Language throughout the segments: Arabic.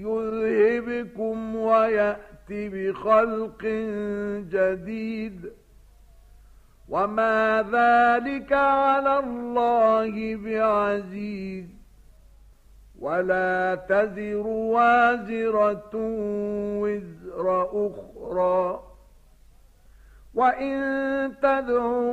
يذهبكم ويأت بخلق جديد. وما ذلك على الله بعزيز. ولا تزر وازرة وزر أخرى. وإن تدع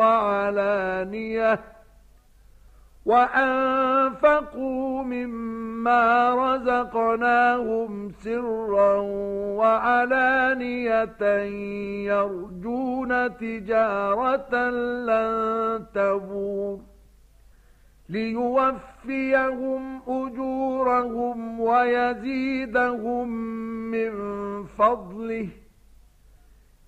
وعلانيةً وأنفقوا مما رزقناهم سرا وعلانية يرجون تجارة لن تبور ليوفيهم أجورهم ويزيدهم من فضله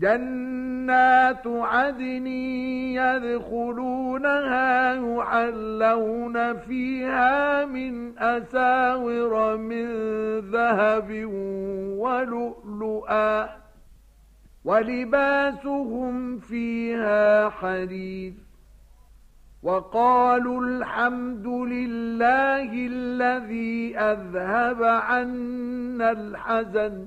جنات عدن يدخلونها يحلون فيها من أساور من ذهب ولؤلؤا ولباسهم فيها حرير وقالوا الحمد لله الذي أذهب عنا الحزن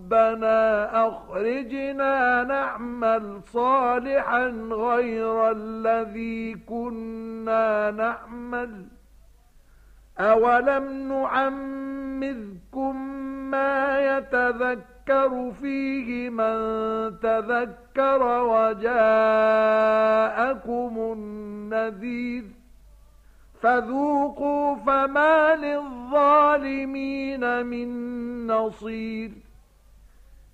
ربنا أخرجنا نعمل صالحا غير الذي كنا نعمل. أولم نعمذكم ما يتذكر فيه من تذكر وجاءكم النذير. فذوقوا فما للظالمين من نصير.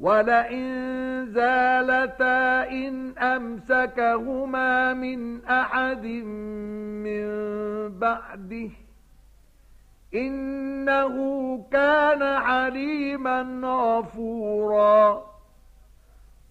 وَلَئِن زَالَتَا إِنْ أَمْسَكَهُمَا مِنْ أَحَدٍ مِّن بَعْدِهِ إِنَّهُ كَانَ عَلِيمًا غَفُورًا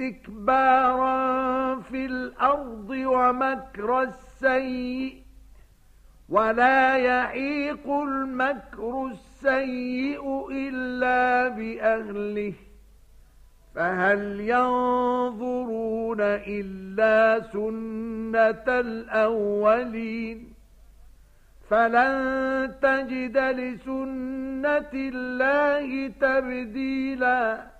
اسْتِكْبَارًا فِي الْأَرْضِ وَمَكْرَ السَّيِّئِ وَلَا يَحِيقُ الْمَكْرُ السَّيِّئُ إِلَّا بِأَهْلِهِ فَهَلْ يَنظُرُونَ إِلَّا سُنَّةَ الْأَوَّلِينَ فَلَن تَجِدَ لِسُنَّةِ اللَّهِ تَبْدِيلًا